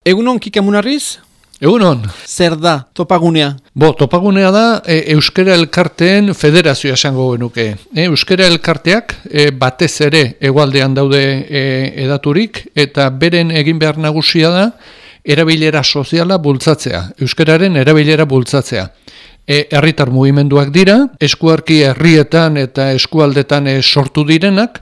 Egunon kikamunarriz? Egunon. Zer da topagunea? Bo, topagunea da e, Euskara Elkarteen federazioa esango genuke. E, Euskara Elkarteak e, batez ere egualdean daude e, edaturik eta beren egin behar nagusia da erabilera soziala bultzatzea. Euskararen erabilera bultzatzea herritar mugimenduak dira, eskuarki herrietan eta eskualdetan e, sortu direnak,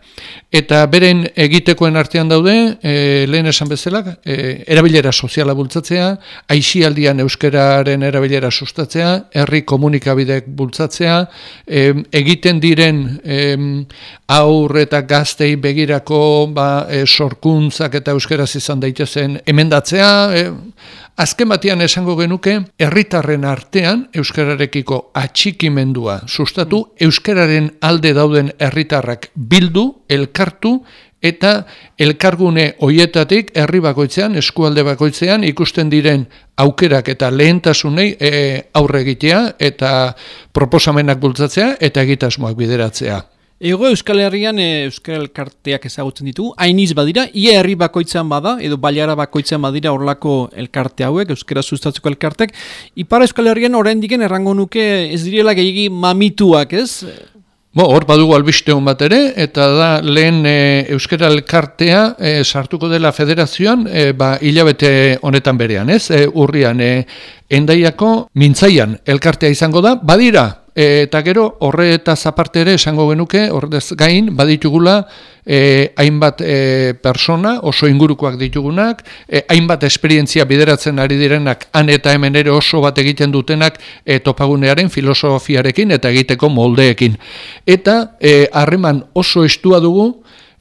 eta beren egitekoen artean daude, e, lehen esan bezala, e, erabilera soziala bultzatzea, aixialdian euskararen erabilera sustatzea, herri komunikabidek bultzatzea, e, egiten diren e, aur eta gaztei begirako ba, e, sorkuntzak eta euskaraz izan daitezen emendatzea, e, Azken batean esango genuke, herritarren artean euskararekiko atxikimendua sustatu, euskararen alde dauden herritarrak bildu, elkartu, eta elkargune hoietatik herri bakoitzean, eskualde bakoitzean ikusten diren aukerak eta lehentasunei e, aurre egitea eta proposamenak bultzatzea eta egitasmoak bideratzea. Ego Euskal Herrian e, Euskal Elkarteak ezagutzen ditu, hainiz badira, ia herri bakoitzean bada, edo baliara bakoitzean badira horlako elkarte hauek, Euskara sustatzeko elkartek. Ipara Euskal Herrian orain diken errango nuke ez direla gehiagi mamituak, ez? Bo, hor badugu albiste hon bat ere, eta da lehen e, Euskara Elkartea e, sartuko dela federazioan, e, ba, hilabete honetan berean, ez? E, urrian, e, endaiako mintzaian elkartea izango da, badira, eta gero horre eta zaparte ere esango genuke, horrez gain, baditugula e, hainbat e, persona, oso ingurukoak ditugunak, e, hainbat esperientzia bideratzen ari direnak, han eta hemen ere oso bat egiten dutenak e, topagunearen filosofiarekin eta egiteko moldeekin. Eta harreman oso estua dugu,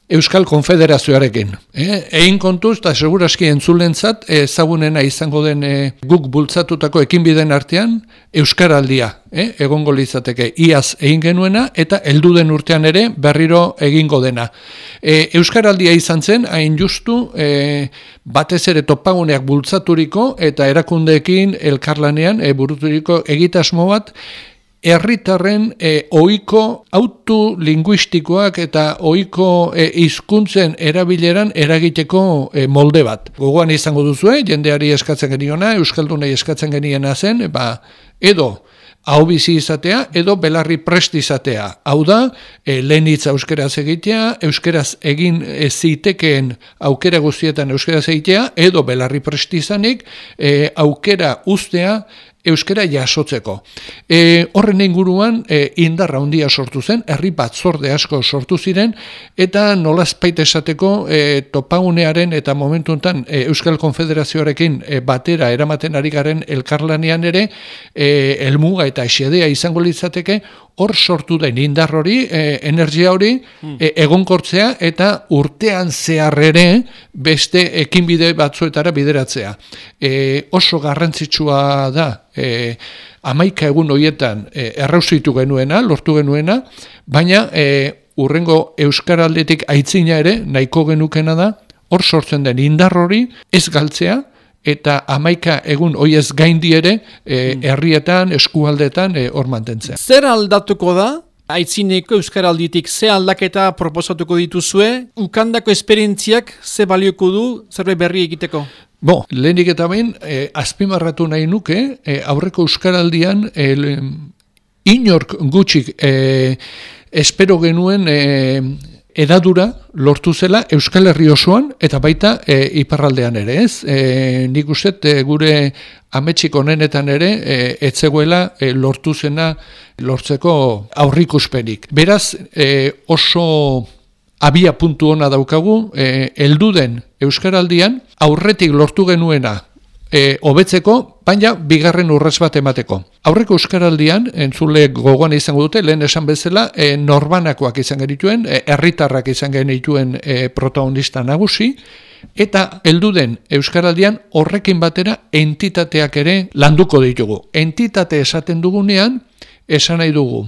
Euskal Konfederazioarekin. Eh? Egin kontuz, eta seguraski entzulentzat, ezagunena izango den eh, guk bultzatutako ekinbiden artean, Euskaraldia, eh? egongo litzateke, iaz egin genuena, eta heldu den urtean ere berriro egingo dena. E, Euskaraldia izan zen, hain justu, e, batez ere topaguneak bultzaturiko, eta erakundeekin elkarlanean e, buruturiko egitasmo bat, herritarren e, ohiko autolinguistikoak eta ohiko e, hizkuntzen erabileran eragiteko e, molde bat. Gogoan izango duzu, jendeari eskatzen geniona, euskaldunei eskatzen geniena zen, ba, edo hau bizi izatea edo belarri prest izatea. Hau da, e, lehen hitza euskeraz egitea, euskeraz egin zitekeen aukera guztietan euskeraz egitea, edo belarri prest izanik, e, aukera ustea euskera jasotzeko. E, horren inguruan e, indarra handia sortu zen, herri batzorde asko sortu ziren, eta nolazpait esateko e, topagunearen eta momentu enten e, Euskal Konfederazioarekin e, batera eramaten ari garen elkarlanean ere, e, elmuga eta esedea izango litzateke, hor sortu den indar hori, e, energia hori, hmm. e, egonkortzea eta urtean zehar ere beste ekinbide batzuetara bideratzea. E, oso garrantzitsua da, e, amaika egun horietan e, errauzitu genuena, lortu genuena, baina e, urrengo Euskaraldetik aitzina ere, nahiko genukena da, hor sortzen den indar hori, ez galtzea, eta amaika egun hoiez gaindi ere e, herrietan, eskualdetan e, hor mantentzea. Zer aldatuko da? Aitzineko Euskaralditik ze aldaketa proposatuko dituzue, ukandako esperientziak ze balioko du zerbait berri egiteko? Bo, lehenik eta bain, e, azpimarratu nahi nuke, e, aurreko Euskaraldian, e, inork gutxik e, espero genuen e, edadura lortu zela Euskal Herri osoan eta baita e, iparraldean ere, ez? E, nik uste e, gure ametsik honenetan ere e, etzegoela e, lortu zena lortzeko aurrikuspenik. Beraz, e, oso abia puntu ona daukagu, e, elduden Euskaraldian aurretik lortu genuena e, obetzeko, baina bigarren urrez bat emateko. Aurreko euskaraldian, entzule gogoan izango dute, lehen esan bezala, e, norbanakoak izan genituen, e, herritarrak izan genituen e, protagonista nagusi, eta heldu den euskaraldian horrekin batera entitateak ere landuko ditugu. Entitate esaten dugunean, esan nahi dugu,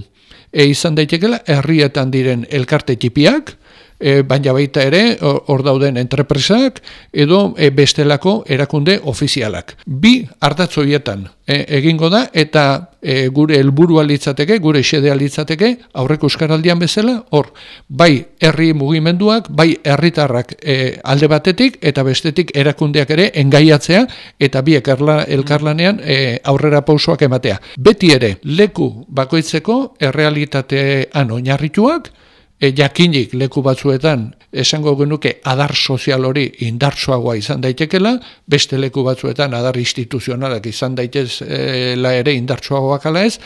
e, izan daitekela, herrietan diren elkarte tipiak, e, baina baita ere hor dauden entrepresak edo e, bestelako erakunde ofizialak. Bi ardatzoietan e, egingo da eta e, gure helburua litzateke, gure xedea litzateke, aurreko euskaraldian bezala, hor, bai herri mugimenduak, bai herritarrak e, alde batetik eta bestetik erakundeak ere engaiatzea eta bi ekarla, elkarlanean e, aurrera pausoak ematea. Beti ere, leku bakoitzeko errealitatean oinarrituak, e, jakinik leku batzuetan esango genuke adar sozial hori indartsuagoa izan daitekela, beste leku batzuetan adar instituzionalak izan daitezela ere indartsuagoak ala ez,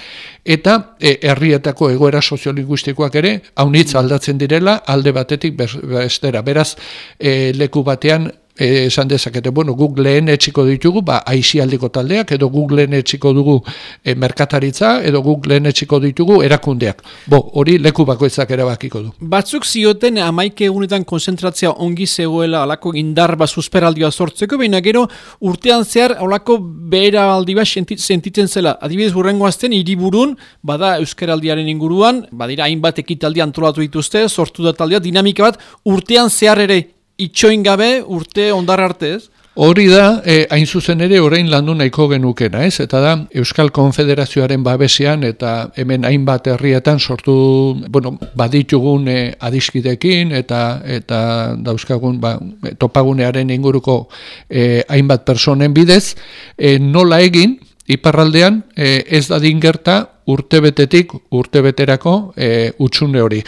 eta e, herrietako egoera soziolinguistikoak ere haunitz aldatzen direla alde batetik bestera. Beraz, e, leku batean esan dezakete, bueno, guk lehen etxiko ditugu, ba, aixialdiko taldeak, edo guk lehen etxiko dugu e, merkataritza, edo guk lehen etxiko ditugu erakundeak. Bo, hori leku bakoitzak erabakiko du. Batzuk zioten amaike egunetan konzentratzea ongi zegoela alako indar ba susperaldia sortzeko, baina gero urtean zehar alako behera aldi bat sentitzen zela. Adibidez, burrengo azten, hiriburun, bada euskaraldiaren inguruan, badira hainbat ekitaldi antolatu dituzte, sortu da taldea, dinamika bat, urtean zehar ere itxoin gabe urte ondar arte ez? Hori da, e, hain zuzen ere orain landu nahiko genukena, ez? Eta da, Euskal Konfederazioaren babesean eta hemen hainbat herrietan sortu, bueno, baditugun e, adiskidekin eta eta dauzkagun ba, topagunearen inguruko e, hainbat personen bidez, e, nola egin, iparraldean e, ez da dingerta urtebetetik urtebeterako e, utxune hori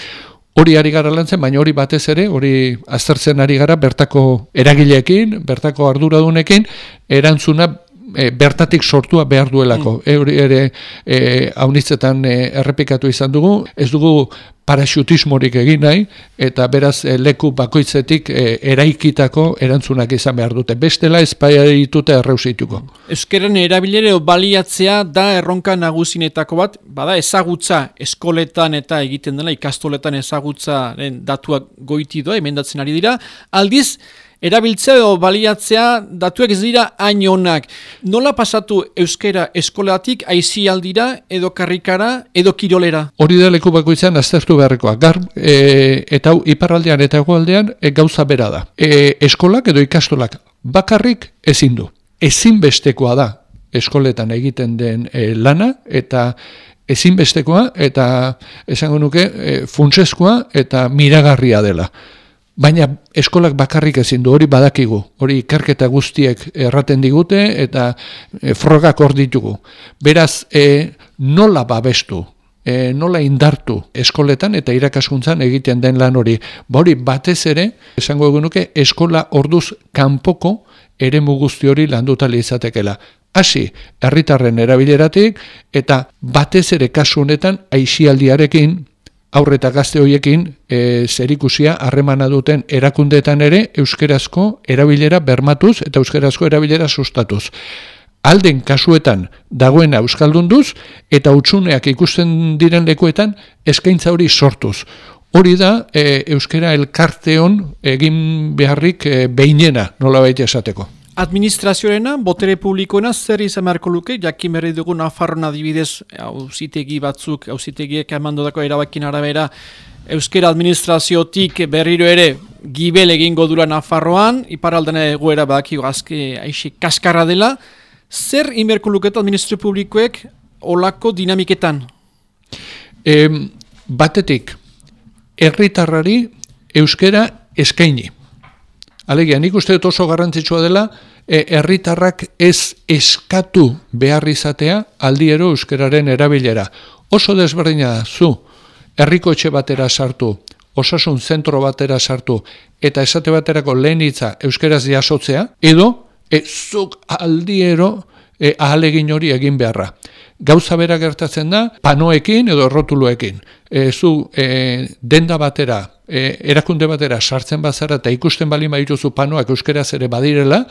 hori ari gara lantzen, baina hori batez ere, hori aztertzen ari gara bertako eragileekin, bertako arduradunekin, erantzuna e, bertatik sortua behar duelako. Mm. Ere e, haunitzetan e, errepikatu izan dugu, ez dugu paraxutismorik egin nahi, eta beraz e, leku bakoitzetik e, eraikitako erantzunak izan behar dute. Bestela ez ditute erreusituko. Euskeren erabilere baliatzea da erronka nagusinetako bat, bada ezagutza eskoletan eta egiten dela ikastoletan ezagutza datuak goiti doa, emendatzen ari dira. Aldiz, erabiltzea edo baliatzea datuek ez dira hain honak. Nola pasatu euskera eskolatik aldira edo karrikara edo kirolera? Hori da leku bako izan aztertu beharrekoa. Gar, e, eta iparraldean eta egoaldean e, gauza bera da. E, eskolak edo ikastolak bakarrik ezin du. Ezinbestekoa da eskoletan egiten den e, lana eta ezinbestekoa eta esango nuke e, funtseskoa eta miragarria dela. Baina eskolak bakarrik ezin du hori badakigu, hori ikerketa guztiek erraten digute eta e, frogak hor ditugu. Beraz, e, nola babestu, e, nola indartu eskoletan eta irakaskuntzan egiten den lan hori. Ba hori batez ere, esango egunuke, eskola orduz kanpoko ere guzti hori landutali izatekela. Hasi, herritarren erabileratik eta batez ere kasu honetan aixialdiarekin aurreta gazte hoiekin e, zerikusia harremana duten erakundeetan ere euskerazko erabilera bermatuz eta euskerazko erabilera sustatuz. Alden kasuetan dagoena euskaldunduz eta utxuneak ikusten diren lekuetan eskaintza hori sortuz. Hori da e, euskera elkarteon egin beharrik e, behinena nola baita esateko. Administrazioarena, botere publikoena, zer izan beharko luke, jakin berri dugu Nafarroan adibidez, hauzitegi batzuk, hauzitegiek emandodako erabakin arabera, Euskera administraziotik berriro ere gibel egingo dura Nafarroan, iparaldena egoera baki azke aixi kaskarra dela, zer inberko luketa administrazio publikoek olako dinamiketan? E, batetik, herritarrari euskera eskaini. Alegia, nik uste dut oso garrantzitsua dela, e, herritarrak ez eskatu behar izatea aldiero euskararen erabilera. Oso desberdina da, zu, herriko etxe batera sartu, osasun zentro batera sartu, eta esate baterako lehen hitza euskaraz jasotzea, edo, e, zuk aldiero e, ahalegin hori egin beharra. Gauza bera gertatzen da, panoekin edo errotuluekin. E, zu e, denda batera, e, erakunde batera sartzen bazara eta ikusten bali maituzu panoak euskeraz ere badirela,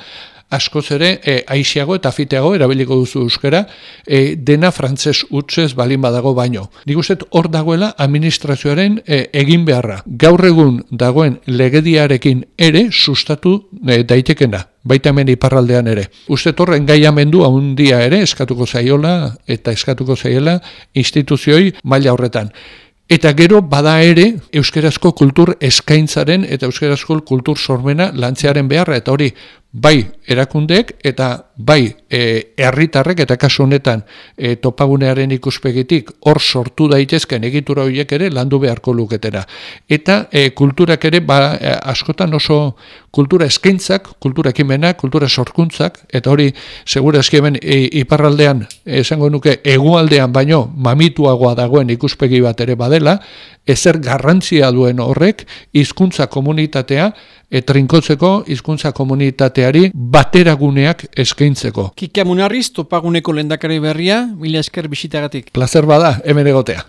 askoz ere e, aixiago eta fiteago erabiliko duzu euskera, e, dena frantzes utzez balin badago baino. Nik uste hor dagoela administrazioaren e, egin beharra. Gaur egun dagoen legediarekin ere sustatu e, daitekena baita hemen iparraldean ere. Uste torren gai amendu handia ere eskatuko zaiola eta eskatuko zaiela instituzioi maila horretan. Eta gero bada ere euskarazko kultur eskaintzaren eta euskarazko kultur sormena lantzearen beharra eta hori bai erakundeek eta bai e, herritarrek eta kasu honetan e, topagunearen ikuspegitik hor sortu daitezken egitura horiek ere landu beharko luketera. Eta e, kulturak ere ba, e, askotan oso kultura eskaintzak, kultura ekimenak, kultura sorkuntzak, eta hori segura hemen e, iparraldean esango nuke egualdean baino mamituagoa dagoen ikuspegi bat ere badela, ezer garrantzia duen horrek hizkuntza komunitatea etrinkotzeko hizkuntza komunitateari bateraguneak eskaintzeko. Kike Munarriz, topaguneko lendakari berria, mila esker bisitagatik. Plazer bada, hemen egotea.